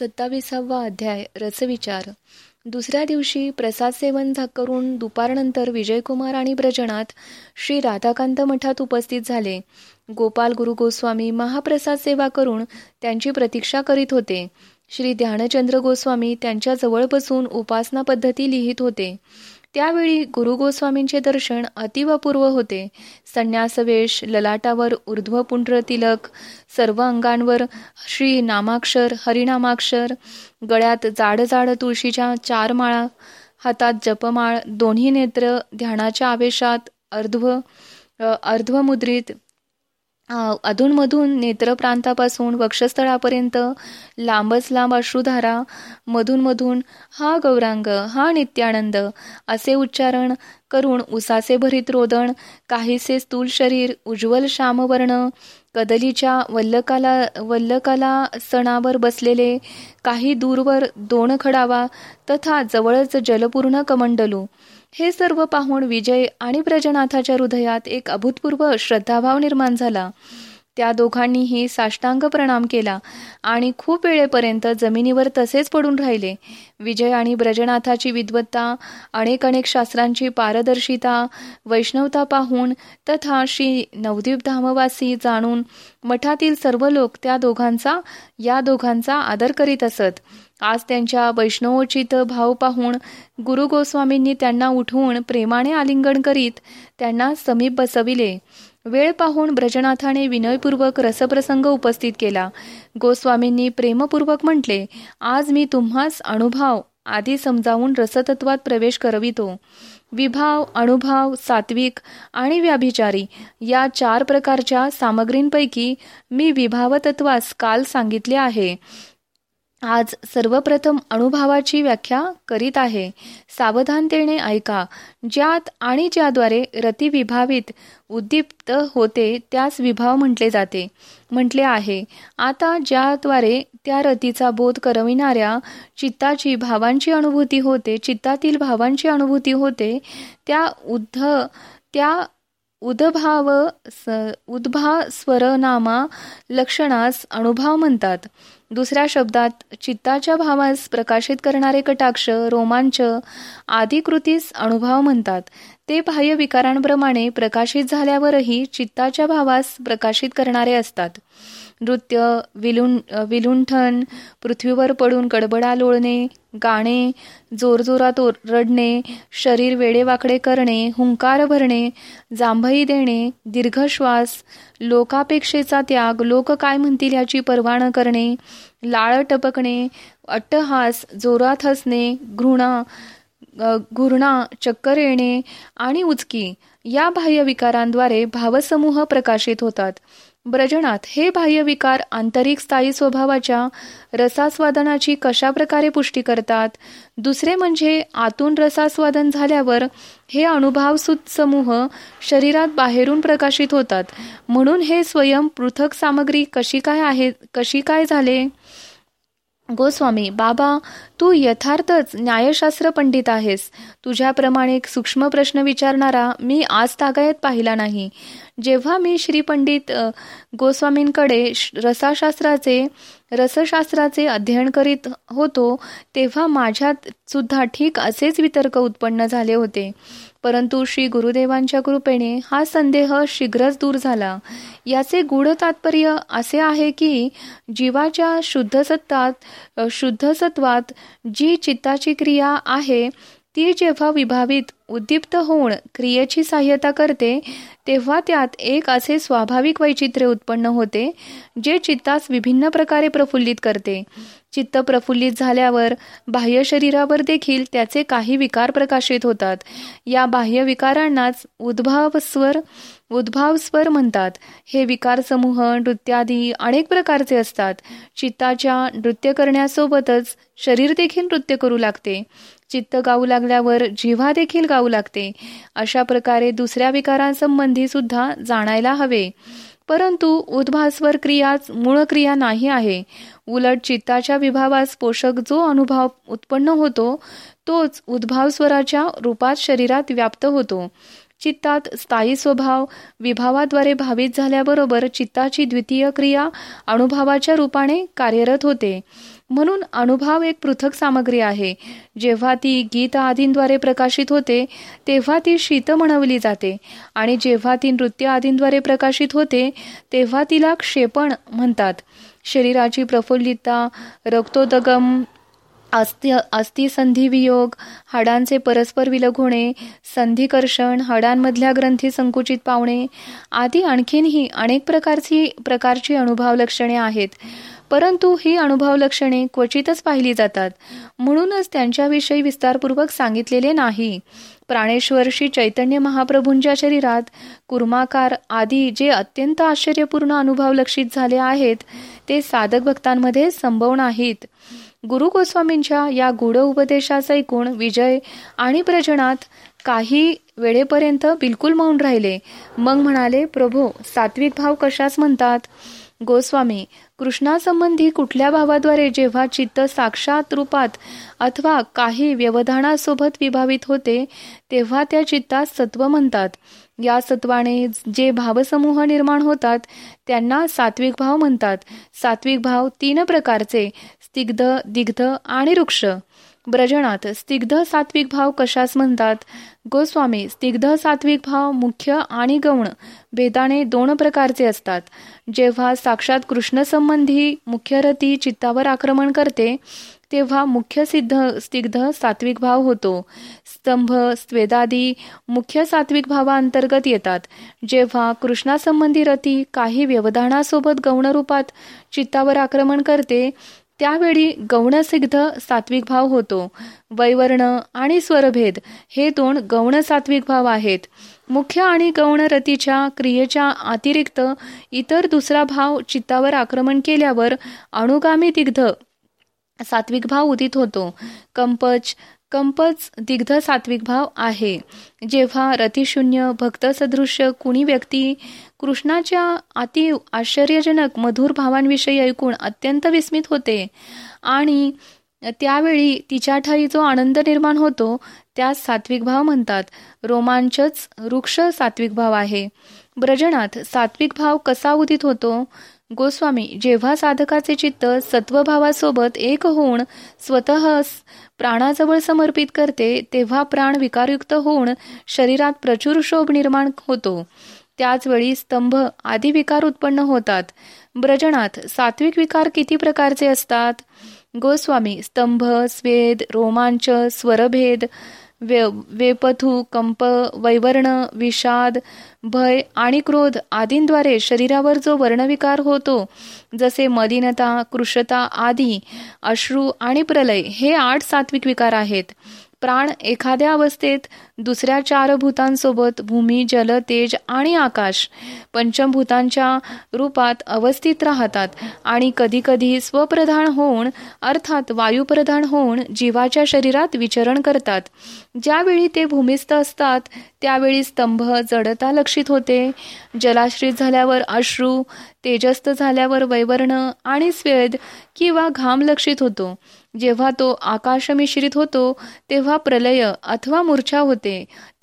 सत्तावीसावा अध्याय रसविचार. दुसऱ्या दिवशी प्रसाद सेवन करून दुपारनंतर विजयकुमार आणि ब्रजनाथ श्री राधाकांत मठात उपस्थित झाले. गोपाल गुरु गोस्वामी महाप्रसाद सेवा करून त्यांची प्रतीक्षा करीत होते. श्री ध्यानचंद्र गोस्वामी त्यांच्या जवळ बसून उपासना पद्धती लिहित होते. त्यावेळी गुरु गोस्वामींचे दर्शन अतिवपूर्व होते. संन्यासवेश ललाटावर ऊर्ध्वपुंड्र तिलक सर्व अंगांवर श्री नामाक्षर हरिनामाक्षर गळ्यात जाड जाड तुळशीच्या चार माळा हातात जपमाळ दोन्ही नेत्र ध्यानाच्या आवेशात अर्ध्व अर्ध्वमुद्रित अधूनमधून नेत्रप्रांतापासून वक्षस्थळापर्यंत लांबच लांब अश्रुधारा मधून हा गौरांग हा नित्यानंद असे उच्चारण करून उसासे भरीत रोदण काहीसे स्थूल शरीर उज्ज्वल श्यामवर्ण कदलीच्या वल्लकाला वल्लकाला सणावर बसलेले काही दूरवर दोन खडावा तथा जवळच जलपूर्ण कमंडलू. हे सर्व पाहून विजय आणि ब्रजनाथाच्या हृदयात एक अभूतपूर्व श्रद्धाभाव निर्माण झाला. त्या दोघांनीही साष्टांग प्रणाम केला आणि खूप वेळेपर्यंत जमिनीवर तसेच पडून राहिले. विजय आणि ब्रजनाथाची विद्वत्ता अनेक अनेक शास्त्रांची पारदर्शिता वैष्णवता पाहून तथा श्री नवदीप धामवासी जाणून मठातील सर्व लोक त्या दोघांचा या दोघांचा आदर करीत असत. आज त्यांच्या वैष्णवोचित भाव पाहून गुरु गोस्वामींनी त्यांना उठवून प्रेमाने आलिंगन करीत त्यांना समीप बसविले. वेळ पाहून ब्रजनाथाने विनयपूर्वक रसप्रसंग उपस्थित केला. गोस्वामींनी प्रेमपूर्वक म्हटले आज मी तुम्हास अनुभव आधी समजावून रसतत्वात प्रवेश करवितो. विभाव अनुभव सात्विक आणि व्याभिचारी या चार प्रकारच्या सामग्रींपैकी मी विभावतत्वास काल सांगितले आहे. आज सर्वप्रथम अनुभवाची व्याख्या करीत आहे. सावधानतेने ऐका. ज्यात आणि ज्याद्वारे रती विभावित उद्दीप्त होते त्यास विभाव म्हटले जाते. म्हटले आहे आता ज्याद्वारे त्या रतीचा बोध करविणाऱ्या चित्ताची भावांची अनुभूती होते चित्तातील भावांची अनुभूती होते त्या उद्ध त्या उद्भाव उद्भा स्वरनामा लक्षणास अनुभव म्हणतात. दुसऱ्या शब्दात चित्ताच्या भावास प्रकाशित करणारे कटाक्ष रोमांच आदी कृतीस अनुभव म्हणतात. ते बाह्य विकारांप्रमाणे प्रकाशित झाल्यावरही चित्ताच्या भावास प्रकाशित करणारे असतात. नृत्य विलुं विलुंठन पृथ्वीवर पडून गडबडा लोळणे गाणे जोरजोरात रडणे शरीर वेडेवाकडे करणे हुंकार भरणे जांभई देणे दीर्घश्वास लोकापेक्षेचा त्याग लोक काय म्हणतील याची पर्वा न करणे लाळ टपकणे अट्टहास जोरात हसणे घृणा घुरणा चक्कर येणे आणि उचकी या बाह्य विकारांद्वारे भावसमूह प्रकाशित होतात. ब्रजनात हे बाह्यविकार आंतरिक स्थायी स्वभावाच्या रसास्वादनाची कशा प्रकारे पुष्टी करतात? दुसरे म्हणजे आतून रसास्वादन झाल्यावर हे अनुभव समूह शरीरात बाहेरून प्रकाशित होतात. म्हणून हे स्वयं पृथक सामग्री कशी काय आहे कशी काय झाले? गोस्वामी बाबा तू यथार्थच न्यायशास्त्र पंडित आहेस. तुझ्याप्रमाणे सूक्ष्म प्रश्न विचारणारा मी आज तागायत पाहिला नाही. जेव्हा मी श्री पंडित गोस्वामींकडे रसाशास्त्राचे रसशास्त्राचे अध्ययन करीत होतो तेव्हा माझ्यात सुद्धा ठीक असेच वितर्क उत्पन्न झाले होते. परंतु श्री गुरुदेवांच्या कृपेने हा संदेह शीघ्रच दूर झाला. याचे गूढ तात्पर्य असे आहे की जीवाच्या शुद्ध सत्तात शुद्ध सत्वात जी चित्ताची क्रिया आहे ती जेव्हा विभावित उद्दीप्त होऊन क्रियेची सहाय्यता करते तेव्हा त्यात एक असे स्वाभाविक वैचित्र्य उत्पन्न होते जे चित्तास विभिन्न प्रकारे प्रफुल्लित करते. चित्त प्रफुल्लित झाल्यावर बाह्य शरीरावर देखील त्याचे काही विकार प्रकाशित होतात. या बाह्य विकारांनाच उद्भावस्वर उद्भावस्वर म्हणतात. हे विकार समूह नृत्यादी अनेक प्रकारचे असतात. चित्ताच्या नृत्य करण्यासोबतच शरीर देखील नृत्य करू लागते. चित्त गाऊ लागल्यावर जिव्हा देखील गाऊ लागते. अशा प्रकारे दुसऱ्या विकारांसंबंधी सुद्धा जाणायला हवे. परंतु उद्भास्वर क्रियाच मूळ क्रिया नाही आहे. उलट चित्ताच्या विभावास पोषक जो अनुभव उत्पन्न होतो तोच उद्भाव स्वराच्या रूपात शरीरात व्याप्त होतो. चित्तात स्थायी स्वभाव विभावाद्वारे भावित झाल्याबरोबर चित्ताची द्वितीय क्रिया अनुभवाच्या रूपाने कार्यरत होते. म्हणून अनुभव एक पृथक सामग्री आहे. जेव्हा ती गीत आदींद्वारे प्रकाशित होते तेव्हा ती शीत म्हणवली जाते. आणि जेव्हा ती नृत्य आदींद्वारे प्रकाशित होते तेव्हा तिला क्षेपण म्हणतात. शरीराची प्रफुल्लितता रक्तोदगम अस्थि अस्थिसंधिवियोग हाडांचे परस्पर विलग होणे संधिकर्षण हाडांमधल्या ग्रंथी संकुचित पावणे आदी आणखीनही अनेक प्रकारची प्रकारची अनुभव लक्षणे आहेत. परंतु ही अनुभव लक्षणे क्वचितच पाहिली जातात. म्हणूनच त्यांच्याविषयी विस्तारपूर्वक सांगितलेले नाही. प्राणेश्वर श्री चैतन्य महाप्रभूंच्या शरीरात कुर्माकार आदी जे अत्यंत आश्चर्यपूर्ण अनुभव लक्षित झाले आहेत ते साधक भक्तांमध्ये संभव नाहीत. गुरु गोस्वामींच्या या गूढ उपदेशाचा ऐकून विजय आणि प्रजनात काही वेळेपर्यंत बिलकुल मौन राहिले. मग म्हणाले प्रभू सात्विक भाव कशाच म्हणतात? गोस्वामी कृष्णासंबंधी कुठल्या भावाद्वारे जेव्हा चित्त साक्षात रूपात अथवा काही व्यवधानासोबत विभावित होते तेव्हा त्या चित्तास सत्व म्हणतात. या सत्वाने जे भावसमूह निर्माण होतात त्यांना सात्विक भाव म्हणतात. सात्विक भाव तीन प्रकारचे स्तिग्ध दिग्ध आणि वृक्ष ब्रजनात स्तिग्ध सात्विक भाव कशास म्हणतात? गोस्वामी स्तिग्ध सात्विक भाव मुख्य आणि गौण भेदाने दोन प्रकारचे असतात. जेव्हा साक्षात कृष्णसंबंधी मुख्य रती चित्तावर आक्रमण करते तेव्हा मुख्य सिद्ध स्तिग्ध सात्विक भाव होतो. स्तंभ स्वेदादी मुख्य सात्विक भावाअंतर्गत येतात. जेव्हा कृष्णासंबंधी रती काही व्यवधानासोबत गौणरूपात चित्तावर आक्रमण करते त्यावेळी गौणसिग्ध सात्विक भाव होतो. वैवर्ण आणि स्वरभेद हे दोन गौण सात्विक भाव आहेत. मुख्य आणि गौण रतीच्या क्रियेच्या अतिरिक्त इतर दुसरा भाव चित्तावर आक्रमण केल्यावर अनुगामी दिग्ध सात्विक भाव उदित होतो. कंपच कंपच दिग्ध सात्विक भाव आहे. जेव्हा रतिशून्य भक्तसदृश्य कुणी व्यक्ती कृष्णाच्या अति आश्चर्यजनक मधुर भावांविषयी ऐकून अत्यंत विस्मित होते. आणि त्यावेळी तिच्या ठाई जो आनंद निर्माण होतो त्यास सात्विक भाव म्हणतात. रोमांचच वृक्ष सात्विक भाव आहे. ब्रजनात सात्विक भाव कसा उदित होतो? गोस्वामी जेव्हा साधकाचे चित्त सत्वभावासोबत एक होऊन स्वतः प्राणाजवळ समर्पित करते तेव्हा प्राण विकारयुक्त होऊन शरीरात प्रचुर शोभ निर्माण होतो. त्याचवेळी स्तंभ आदी विकार उत्पन्न होतात. ब्रजनात सात्विक विकार किती प्रकारचे असतात? गोस्वामी स्तंभ स्वेद रोमांच स्वरभेद वे वेपथू कंप वैवर्ण विषाद भय आणि क्रोध आदींद्वारे शरीरावर जो वर्णविकार होतो जसे मदिनता कृशता आदी अश्रू आणि प्रलय हे आठ सात्विक विकार आहेत. प्राण एखाद्या अवस्थेत दुसऱ्या चार भूतांसोबत भूमी जल तेज आणि आकाश पंचमभूतांच्या रूपात अवस्थित राहतात आणि कधीकधी स्वप्रधान होऊन अर्थात वायुप्रधान होऊन जीवाच्या शरीरात विचरण करतात. ज्यावेळी ते भूमिस्थ असतात त्यावेळी स्तंभ जडता लक्षित होते. जलाश्रित झाल्यावर अश्रू तेजस्थ झाल्यावर वैवर्ण आणि स्वेद किंवा घाम लक्षित होतो. जेव्हा तो आकाश मिश्रित होतो तेव्हा प्रलय अथवा मूर्छा होते.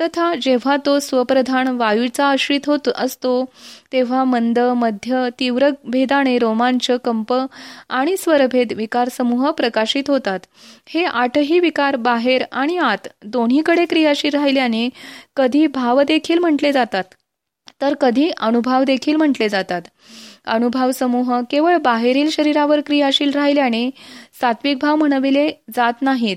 तथा जेव्हा तो स्वप्रधान वायूचा आश्रित होत असतो तेव्हा मंद मध्य तीव्र भेदाने रोमांच कंप आणि स्वरभेद विकार समूह प्रकाशित होतात. हे आठही विकार बाहेर आणि आत दोन्हीकडे क्रियाशील राहिल्याने कधी भाव देखील म्हटले जातात. तर कधी अनुभव देखील म्हटले जातात. अनुभव समूह केवळ बाहेरील शरीरावर क्रियाशील राहिल्याने सात्विक भाव म्हणविले जात नाहीत.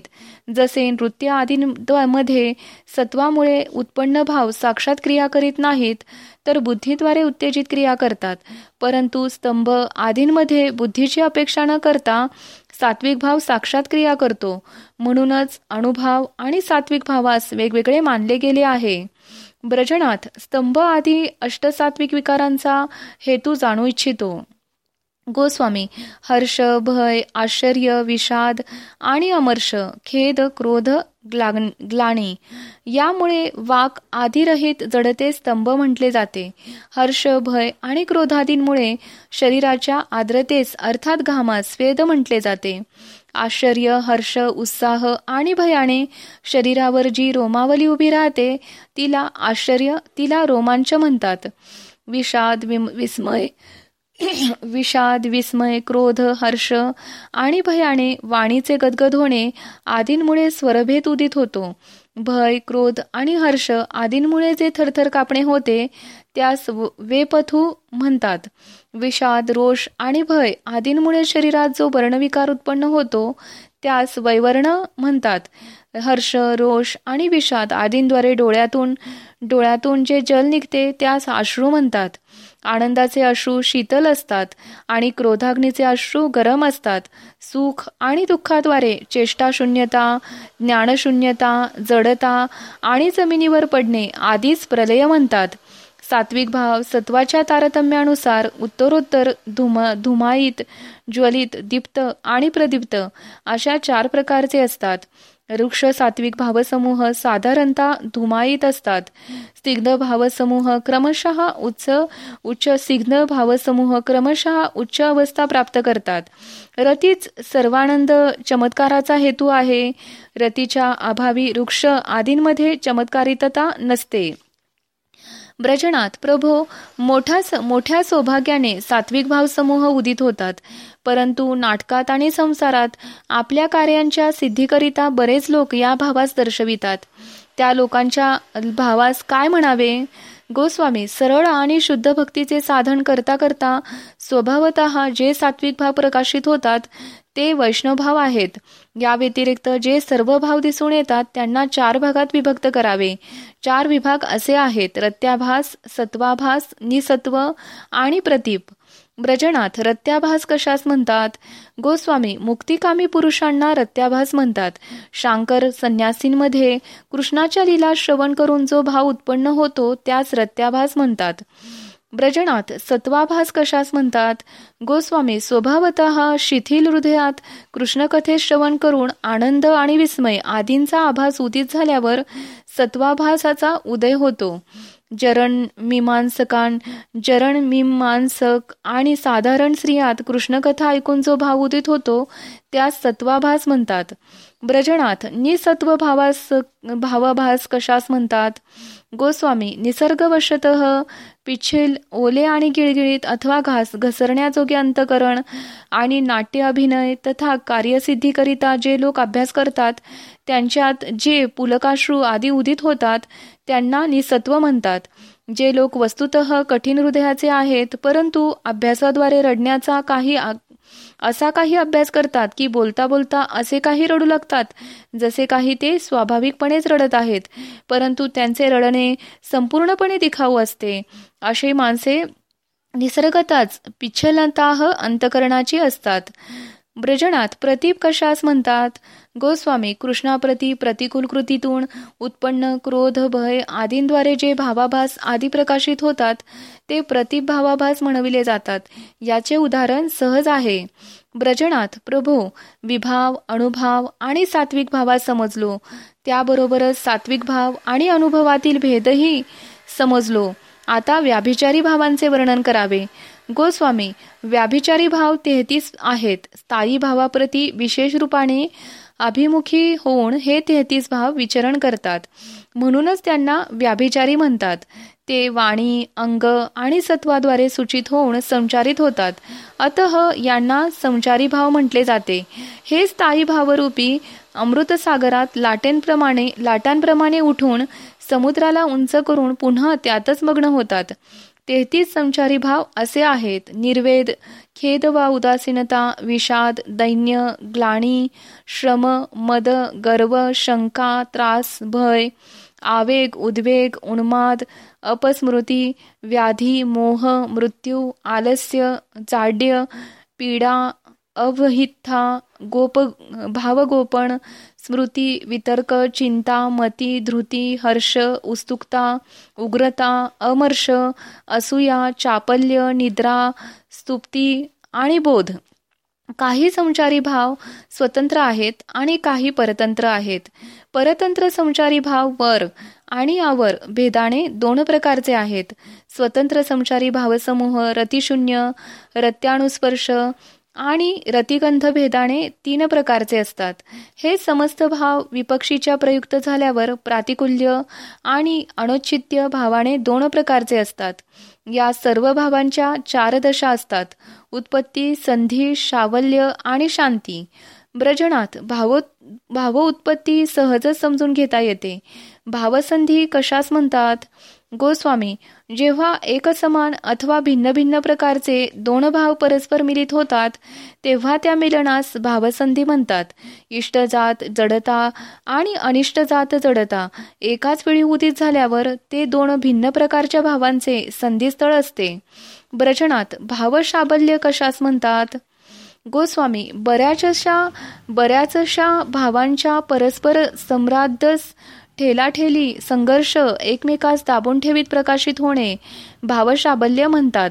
जसे नृत्य आदींमध्ये सत्वामुळे उत्पन्न भाव साक्षात क्रिया करीत नाहीत तर बुद्धीद्वारे उत्तेजित क्रिया करतात. परंतु स्तंभ आदींमध्ये बुद्धीची अपेक्षा न करता सात्विक भाव साक्षात क्रिया करतो. म्हणूनच अनुभव आणि सात्विक भावास वेगवेगळे मानले गेले आहे. ब्रजनाथ स्तंभ आदी अष्टसात्विक विकारांचा हेतू जाणू इच्छितो. गोस्वामी हर्ष भय आश्चर्य विषाद आणि अमर्ष खेद क्रोध ग्लाणी यामुळे वाक आधीरहित जडते स्तंभ म्हटले जाते. हर्ष भय आणि क्रोधादींमुळे शरीराच्या आर्द्रतेस अर्थात घामास स्वेद म्हटले जाते. आश्चर्य हर्ष उत्साह आणि भयाने शरीरावर जी रोमावली उभी राहते तिला आश्चर्य तिला रोमांच म्हणतात. विषाद विस्मय विषाद विस्मय क्रोध हर्ष आणि भयाने वाणीचे गदगद होणे आदींमुळे स्वरभेद उदित होतो. भय क्रोध आणि हर्ष आदींमुळे जे थरथर कापणे होते त्यास वेपथू म्हणतात. विषाद रोष आणि भय आदींमुळे शरीरात जो वर्णविकार उत्पन्न होतो त्यास वैवर्ण म्हणतात. हर्ष रोष आणि विषाद आदींद्वारे डोळ्यातून डोळ्यातून जे जल निघते त्यास अश्रू म्हणतात. आनंदाचे अश्रू शीतल असतात आणि क्रोधाग्नीचे अश्रू गरम असतात. सुख आणि दुःखाद्वारे चेष्टाशून्यता ज्ञानशून्यता जडता आणि जमिनीवर पडणे आधीच प्रलय म्हणतात. सात्विक भाव सत्वाच्या तारतम्यानुसार उत्तरोत्तर धुम धुमाईत ज्वलित दीप्त आणि प्रदीप्त अशा चार प्रकारचे असतात. वृक्ष सात्विक भावसमूह साधारणतः धुमाईत असतात. स्निग्ध भावसमूह क्रमशः उच्च उच्च स्निग्ध भावसमूह क्रमशः उच्च अवस्था प्राप्त करतात. रतीच सर्वानंद चमत्काराचा हेतू आहे. रतीच्या अभावी वृक्ष आदींमध्ये चमत्कारितता नसते. ब्रजनात प्रभो मोठ्या मोठ्या सौभाग्याने सात्विक भाव समूह उदित होतात. परंतु नाटकात आणि संसारात आपल्या कार्यांच्या सिद्धीकरिता बरेच लोक या भावास दर्शवितात. त्या लोकांच्या भावास काय म्हणावे? गोस्वामी सरळ आणि शुद्ध भक्तीचे साधन करता करता स्वभावत जे सात्विक भाव प्रकाशित होतात ते वैष्णवभाव आहेत. या व्यतिरिक्त जे सर्व भाव दिसून येतात त्यांना चार भागात विभक्त करावे. चार विभाग असे आहेत रत्याभास सत्वाभास निसत्व आणि प्रतीप. ब्रजनाथ रत्याभास कशास म्हणतात? गोस्वामी मुक्तिकामी पुरुषांना रत्याभास म्हणतात. शांकर संन्यासींमध्ये कृष्णाच्या लीला श्रवण करून जो भाव उत्पन्न होतो त्यास रत्याभास म्हणतात. ब्रजनात सत्वाभास कशास म्हणतात? गोस्वामी स्वभावत शिथिल हृदयात कृष्णकथे श्रवण करून आनंद आणि विस्मय आदींचा आभास उदित झाल्यावर सत्वाभासाचा उदय होतो. जरण मीमांसकान जरण मीमांसक आणि साधारण स्त्रियात कृष्णकथा ऐकून जो भाव उदित होतो त्यास सत्वाभास म्हणतात. ब्रजनाथ निसत्व भावास भावाभास कशास म्हणतात? गोस्वामी निसर्गवशत पिछेल ओले आणि गिळगिळीत अथवा घास घसरण्याजोगे अंतकरण आणि नाट्य अभिनय तथा कार्यसिद्धीकरिता जे लोक अभ्यास करतात त्यांच्यात जे पुलकाश्रू आदी उदित होतात त्यांना निसत्व म्हणतात. जे लोक वस्तुत कठीण हृदयाचे आहेत परंतु अभ्यासाद्वारे रडण्याचा काही असा काही अभ्यास करतात की बोलता बोलता असे काही रडू लागतात जसे काही ते स्वाभाविकपणेच रडत आहेत परंतु त्यांचे रडणे संपूर्णपणे दिखाऊ असते. अशी माणसे निसर्गताच पिच्छलताह अंतकरणाची असतात. ब्रजनात प्रतीप कशास म्हणतात? गोस्वामी कृष्णाप्रती प्रतिकूल कृतीतून उत्पन्न क्रोध भय आदींद्वारे जे भावाभास आदी प्रकाशित होतात ते प्रतीप भावाभास म्हणविले जातात. याचे उदाहरण सहज आहे. ब्रजनात प्रभो विभाव अनुभाव आणि सात्विक भावात समजलो. त्याबरोबरच सात्विक भाव आणि अनुभवातील भेदही समजलो. आता व्याभिचारी भावांचे वर्णन करावे. गोस्वामी व्याभिचारी भाव तेहतीस आहेत. स्थायी भावाप्रती विशेष रूपाने अभिमुखी होऊन हे तेहतीस भाव विचरण करतात. म्हणूनच त्यांना व्याभिचारी म्हणतात. ते वाणी अंग आणि सत्वाद्वारे सूचित होऊन संचारित होतात. अतः यांना संचारी भाव म्हटले जाते. हे स्थायी भावरूपी अमृतसागरात लाटेंप्रमाणे लाटांप्रमाणे उठून समुद्राला उंच करून पुन्हा त्यातच मग्न होतात. तेहतीस संचारी भाव असे आहेत. निर्वेद खेद वा उदासीनता विषाद दैन्य ग्लाणी श्रम मद गर्व शंका त्रास भय आवेग उद्वेग उन्माद अपस्मृती व्याधी मोह मृत्यू आलस्य जाड्य पीडा अवहित्था गोप भावगोपण स्मृती वितर्क चिंता मती धृती हर्ष उत्सुकता उग्रता अमर्ष असूया चापल्य निद्रा स्तुप्ती आणि बोध. काही संचारी भाव स्वतंत्र आहेत आणि काही परतंत्र आहेत. परतंत्र संचारी भाव वर आणि आवर भेदाने दोन प्रकारचे आहेत. स्वतंत्र संचारी भावसमूह रतिशून्य रत्यानुस्पर्श आणि रतिगंध भेदाने तीन प्रकारचे असतात. हे समस्त भाव विपक्षीच्या प्रयुक्त झाल्यावर प्रातिकुल्य आणि अणोचित्य भावाने दोन प्रकारचे असतात. या सर्व भावांच्या चार दशा असतात. उत्पत्ती संधी शावल्य आणि शांती. ब्रजनात भाव भावोत्पत्ती सहजच समजून घेता येते. भावसंधी कशास म्हणतात? गोस्वामी जेव्हा एकसमान अथवा भिन्न भिन्न प्रकारचे दोन भाव परस्पर मिलित होतात तेव्हा त्या मिलनास भावसंधी म्हणतात. इष्टजात जडता आणि अनिष्ट जात जडता एकाच वेळी उदित झाल्यावर ते दोन भिन्न प्रकारच्या भावांचे संधीस्थळ असते. ब्रचनात भावशाबल्य कशास म्हणतात? गोस्वामी बऱ्याचशा बऱ्याचशा भावांच्या परस्पर सम्राद्धस ठेलाठेली संघर्ष एकमेकास दाबून ठेवीत प्रकाशित होणे भावशाबल्य म्हणतात.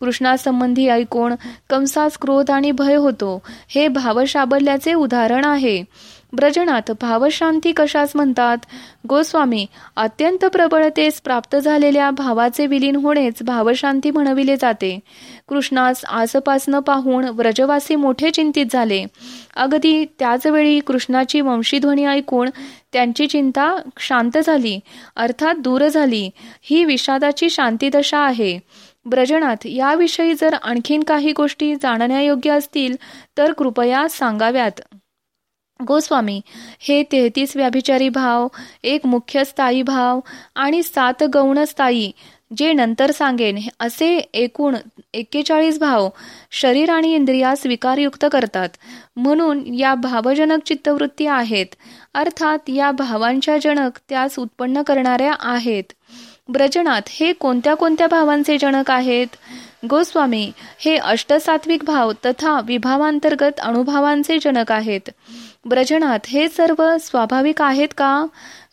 कृष्णासंबंधी ऐकून कंसास क्रोध आणि भय होतो. हे भावशाबल्याचे उदाहरण आहे. ब्रजनात भावशांती कशास म्हणतात? गोस्वामी अत्यंत प्रबळतेस प्राप्त झालेल्या भावाचे विलीन होणेच भावशांती म्हणविले जाते. कृष्णास आसपासनं पाहून व्रजवासी मोठे चिंतित झाले. अगदी त्याचवेळी कृष्णाची वंशीध्वनी ऐकून त्यांची चिंता शांत झाली अर्थात दूर झाली. ही विषादाची शांतीदशा आहे. ब्रजनात याविषयी जर आणखीन काही गोष्टी जाणण्यायोग्य असतील तर कृपया सांगाव्यात. गोस्वामी हे तेहतीस व्याभिचारी भाव एक मुख्य स्थायी भाव आणि सात गौण स्थायी जे नंतर सांगेन असे एकूण एक्केचाळीस भाव शरीर आणि इंद्रियास विकारयुक्त करतात. म्हणून या भावजनक चित्तवृत्ती आहेत. अर्थात या भावांच्या जनक त्यास उत्पन्न करणाऱ्या आहेत. ब्रजनात हे कोणत्या कोणत्या भावांचे जनक आहेत? गोस्वामी हे अष्टसात्विक भाव तथा विभावांतर्गत अनुभवांचे जनक आहेत. ब्रजनात हे सर्व स्वाभाविक आहेत का?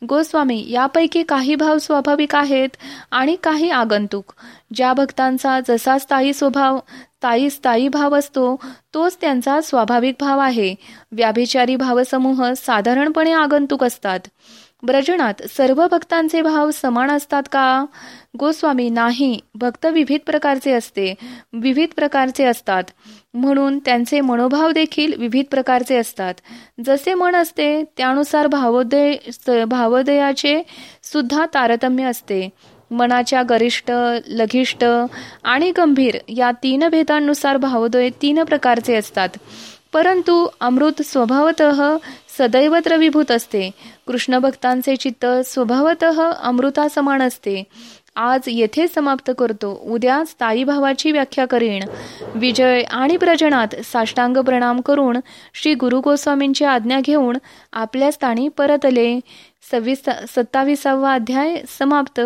गोस्वामी यापैकी काही भाव स्वाभाविक आहेत आणि काही आगंतुक. ज्या भक्तांचा जसा स्थायी स्वभाव स्थायी स्थायी भाव असतो तोच त्यांचा स्वाभाविक भाव आहे. व्याभिचारी भावसमूह साधारणपणे आगंतुक असतात. ब्रजनात सर्व भक्तांचे भाव समान असतात का? गोस्वामी नाही. भक्त विविध प्रकारचे असते विविध प्रकारचे असतात. म्हणून त्यांचे मनोभाव देखील विविध प्रकारचे असतात. जसे मन असते त्यानुसार भावोदय भावोदयाचे सुद्धा तारतम्य असते. मनाच्या गरिष्ठ लघिष्ठ आणि गंभीर या तीन भेदांनुसार भावोदय तीन प्रकारचे असतात. परंतु अमृत स्वभावत सदैव द्रवीभूत असते. कृष्ण भक्तांचे चित्त स्वभावत अमृता समान असते. आज येथे समाप्त करतो. उद्या स्थायी भावाची व्याख्या करीन. विजय आणि प्रजनात साष्टांग प्रणाम करून श्री गुरु गोस्वामींची आज्ञा घेऊन आपल्या स्थानी परतले. सव्वीस सत्ताविसावा अध्याय समाप्त.